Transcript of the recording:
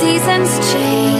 seasons change.